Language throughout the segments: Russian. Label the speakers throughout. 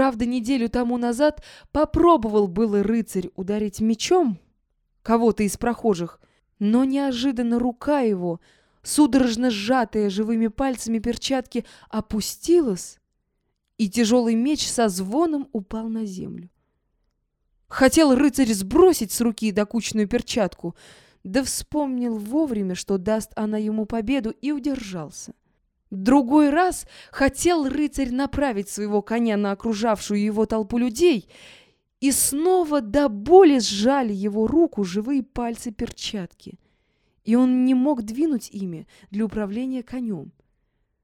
Speaker 1: Правда, неделю тому назад попробовал было рыцарь ударить мечом кого-то из прохожих, но неожиданно рука его, судорожно сжатая живыми пальцами перчатки, опустилась, и тяжелый меч со звоном упал на землю. Хотел рыцарь сбросить с руки докучную перчатку, да вспомнил вовремя, что даст она ему победу, и удержался. Другой раз хотел рыцарь направить своего коня на окружавшую его толпу людей, и снова до боли сжали его руку живые пальцы перчатки, и он не мог двинуть ими для управления конем.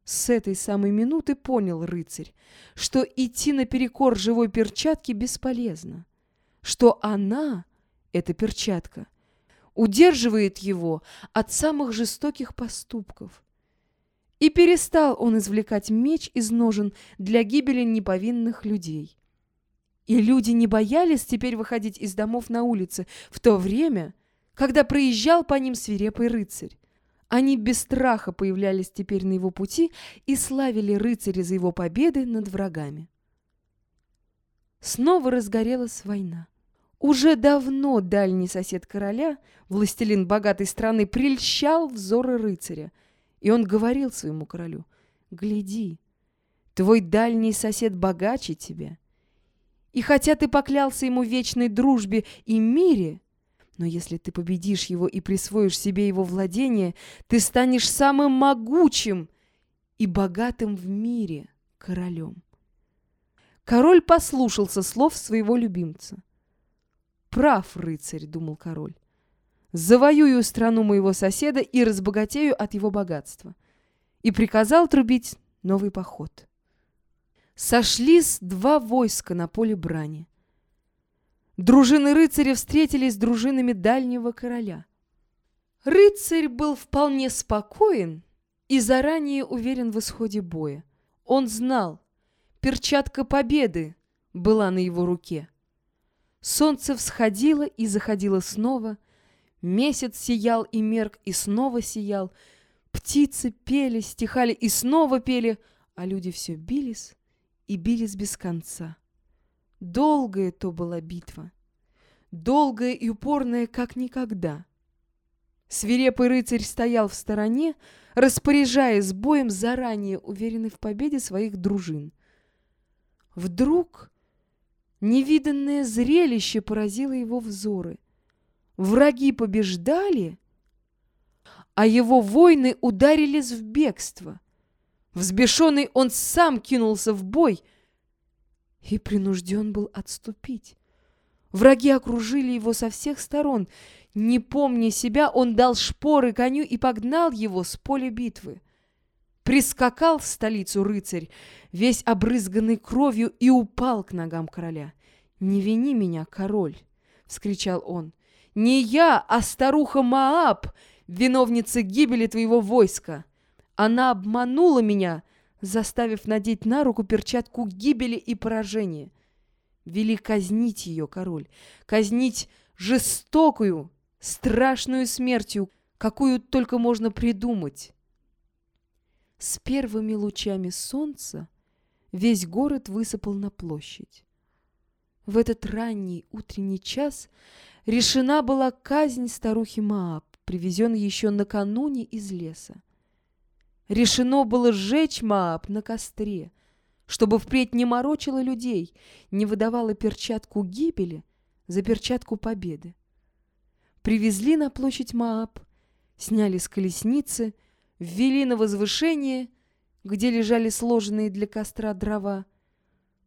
Speaker 1: С этой самой минуты понял рыцарь, что идти наперекор живой перчатке бесполезно, что она, эта перчатка, удерживает его от самых жестоких поступков. И перестал он извлекать меч из ножен для гибели неповинных людей. И люди не боялись теперь выходить из домов на улицы в то время, когда проезжал по ним свирепый рыцарь. Они без страха появлялись теперь на его пути и славили рыцаря за его победы над врагами. Снова разгорелась война. Уже давно дальний сосед короля, властелин богатой страны, прельщал взоры рыцаря, и он говорил своему королю, «Гляди, твой дальний сосед богаче тебя, и хотя ты поклялся ему вечной дружбе и мире, но если ты победишь его и присвоишь себе его владение, ты станешь самым могучим и богатым в мире королем. Король послушался слов своего любимца. «Прав, рыцарь», — думал король. «Завоюю страну моего соседа и разбогатею от его богатства». И приказал трубить новый поход. Сошлись два войска на поле брани. Дружины рыцаря встретились с дружинами дальнего короля. Рыцарь был вполне спокоен и заранее уверен в исходе боя. Он знал, перчатка победы была на его руке. Солнце всходило и заходило снова, месяц сиял и мерк, и снова сиял, птицы пели, стихали и снова пели, а люди все бились и бились без конца. Долгая то была битва, долгая и упорная, как никогда. Свирепый рыцарь стоял в стороне, распоряжаясь боем, заранее уверенный в победе своих дружин. Вдруг невиданное зрелище поразило его взоры. Враги побеждали, а его воины ударились в бегство. Взбешенный он сам кинулся в бой — и принужден был отступить. Враги окружили его со всех сторон. Не помня себя, он дал шпоры коню и погнал его с поля битвы. Прискакал в столицу рыцарь, весь обрызганный кровью, и упал к ногам короля. «Не вини меня, король!» — вскричал он. «Не я, а старуха Мааб, виновница гибели твоего войска! Она обманула меня!» заставив надеть на руку перчатку гибели и поражения. Вели казнить ее, король, казнить жестокую, страшную смертью, какую только можно придумать. С первыми лучами солнца весь город высыпал на площадь. В этот ранний утренний час решена была казнь старухи Мааб, привезенной еще накануне из леса. Решено было сжечь Мааб на костре, чтобы впредь не морочила людей, не выдавала перчатку гибели за перчатку победы. Привезли на площадь Мааб, сняли с колесницы, ввели на возвышение, где лежали сложенные для костра дрова,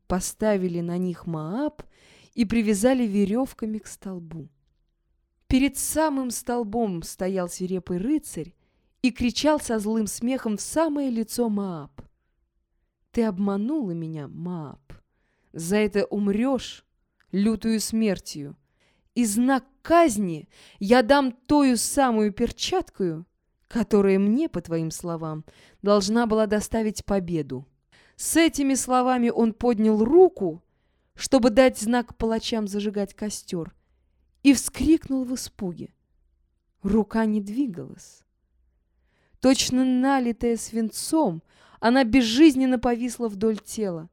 Speaker 1: поставили на них Мааб и привязали веревками к столбу. Перед самым столбом стоял свирепый рыцарь и кричал со злым смехом в самое лицо Мааб. «Ты обманула меня, Мааб. За это умрешь лютую смертью. И знак казни я дам тою самую перчаткою, которая мне, по твоим словам, должна была доставить победу». С этими словами он поднял руку, чтобы дать знак палачам зажигать костер, и вскрикнул в испуге. Рука не двигалась. Точно налитая свинцом, она безжизненно повисла вдоль тела.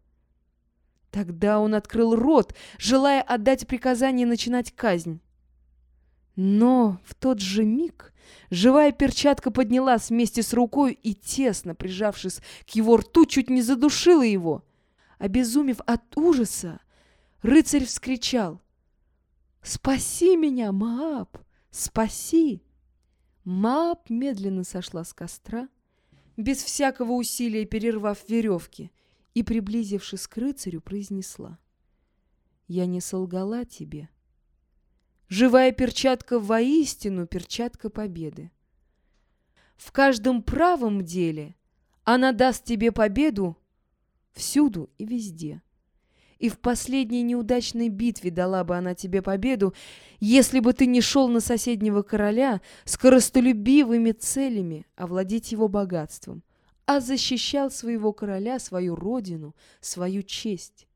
Speaker 1: Тогда он открыл рот, желая отдать приказание начинать казнь. Но в тот же миг живая перчатка поднялась вместе с рукой и, тесно прижавшись к его рту, чуть не задушила его. Обезумев от ужаса, рыцарь вскричал «Спаси меня, Мааб! Спаси!» Мааб медленно сошла с костра, без всякого усилия перервав веревки, и, приблизившись к рыцарю, произнесла «Я не солгала тебе». Живая перчатка воистину перчатка победы. В каждом правом деле она даст тебе победу всюду и везде. И в последней неудачной битве дала бы она тебе победу, если бы ты не шел на соседнего короля с коростолюбивыми целями овладеть его богатством, а защищал своего короля, свою родину, свою честь.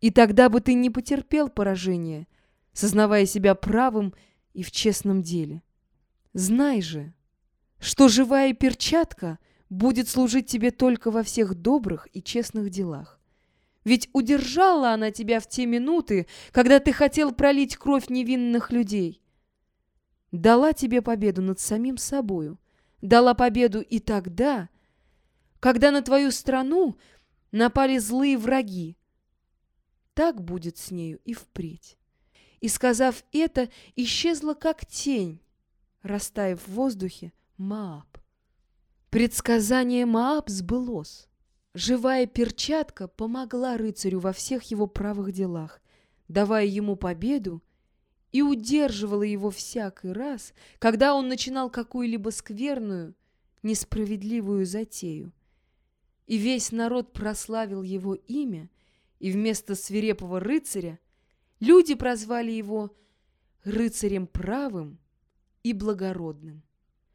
Speaker 1: И тогда бы ты не потерпел поражения, сознавая себя правым и в честном деле. Знай же, что живая перчатка будет служить тебе только во всех добрых и честных делах. Ведь удержала она тебя в те минуты, когда ты хотел пролить кровь невинных людей. Дала тебе победу над самим собою. Дала победу и тогда, когда на твою страну напали злые враги. Так будет с нею и впредь и, сказав это, исчезла как тень, растаяв в воздухе Мааб. Предсказание Мааб сбылось. Живая перчатка помогла рыцарю во всех его правых делах, давая ему победу и удерживала его всякий раз, когда он начинал какую-либо скверную, несправедливую затею. И весь народ прославил его имя, и вместо свирепого рыцаря Люди прозвали его рыцарем правым и благородным.